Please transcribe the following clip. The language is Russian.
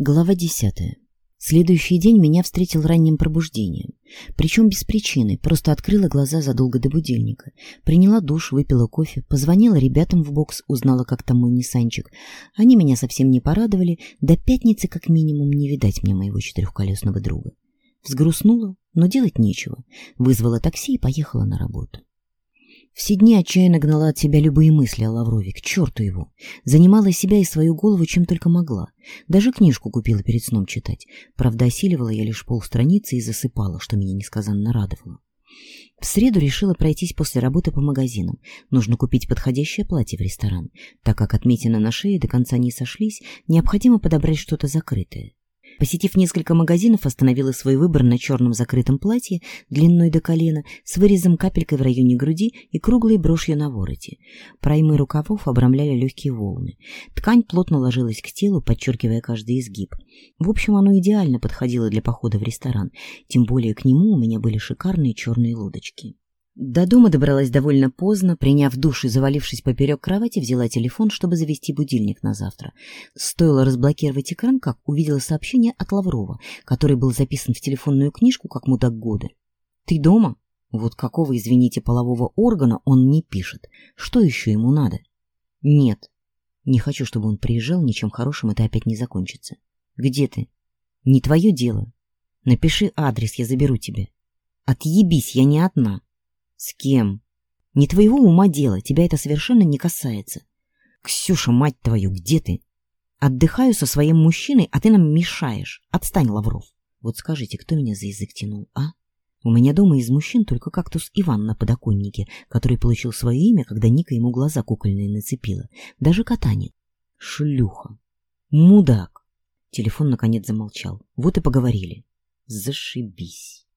Глава 10. Следующий день меня встретил ранним пробуждением. Причем без причины, просто открыла глаза задолго до будильника. Приняла душ, выпила кофе, позвонила ребятам в бокс, узнала, как там мой Ниссанчик. Они меня совсем не порадовали, до пятницы как минимум не видать мне моего четырехколесного друга. Взгрустнула, но делать нечего. Вызвала такси и поехала на работу. Все дни отчаянно гнала от себя любые мысли о Лаврове, к черту его. Занимала себя и свою голову чем только могла. Даже книжку купила перед сном читать. Правда, осиливала я лишь полстраницы и засыпала, что меня несказанно радовало. В среду решила пройтись после работы по магазинам. Нужно купить подходящее платье в ресторан. Так как отметины на шее до конца не сошлись, необходимо подобрать что-то закрытое. Посетив несколько магазинов, остановила свой выбор на черном закрытом платье длиной до колена с вырезом капелькой в районе груди и круглой брошью на вороте. Праймы рукавов обрамляли легкие волны. Ткань плотно ложилась к телу, подчеркивая каждый изгиб. В общем, оно идеально подходило для похода в ресторан, тем более к нему у меня были шикарные черные лодочки. До дома добралась довольно поздно, приняв душ и завалившись поперек кровати, взяла телефон, чтобы завести будильник на завтра. Стоило разблокировать экран, как увидела сообщение от Лаврова, который был записан в телефонную книжку как мудак года. «Ты дома?» Вот какого, извините, полового органа он не пишет. Что еще ему надо? Нет. Не хочу, чтобы он приезжал, ничем хорошим это опять не закончится. Где ты? Не твое дело. Напиши адрес, я заберу тебе. Отъебись, я не одна. С кем? Не твоего ума дело, тебя это совершенно не касается. Ксюша, мать твою, где ты? Отдыхаю со своим мужчиной, а ты нам мешаешь. Отстань, Лавров. Вот скажите, кто меня за язык тянул, а? У меня дома из мужчин только кактус Иван на подоконнике, который получил свое имя, когда Ника ему глаза кукольные нацепила. Даже кота нет. Шлюха. Мудак. Телефон наконец замолчал. Вот и поговорили. Зашибись.